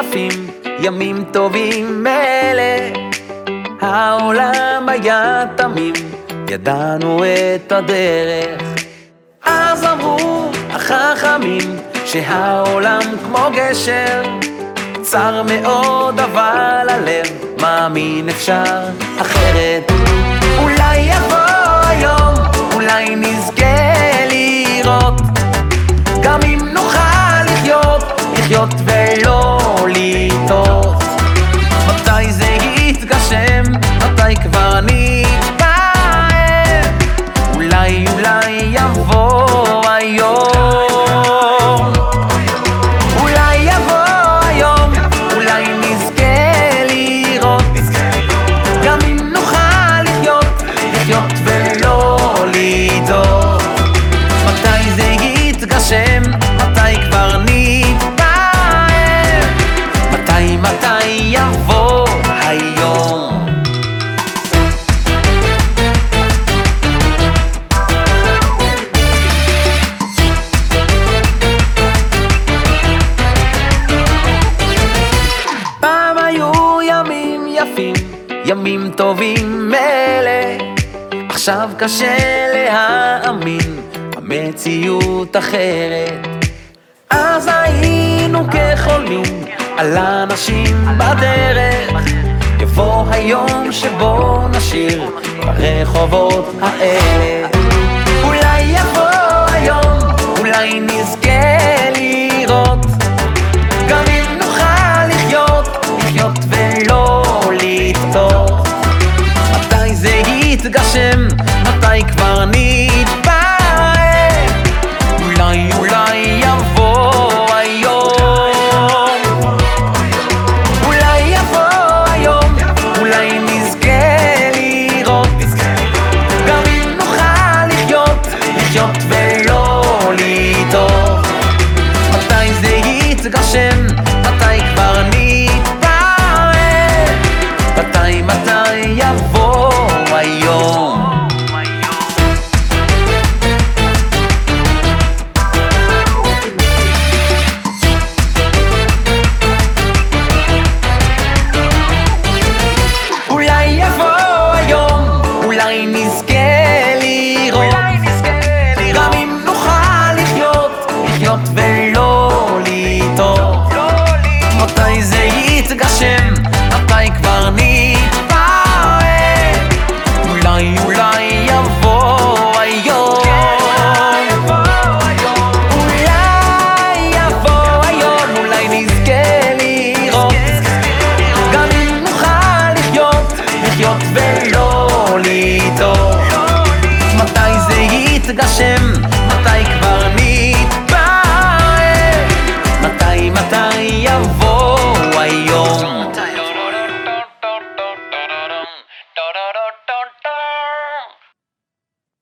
יפים, ימים טובים אלה. העולם היה תמים, ידענו את הדרך. אז אמרו החכמים שהעולם כמו גשר, צר מאוד אבל הלב מאמין אפשר אחרת. אולי יבוא היום, אולי נזכה לראות, גם אם נוכל לחיות, לחיות ולא ימים טובים אלה. עכשיו קשה להאמין, המציאות אחרת. אז היינו כחולים על אנשים בדרך. יבוא היום שבו נשיר ברחובות האלה. מתי כבר נתפעם, אולי אולי לחיות ולא לטעות. מתי זה יתגשם,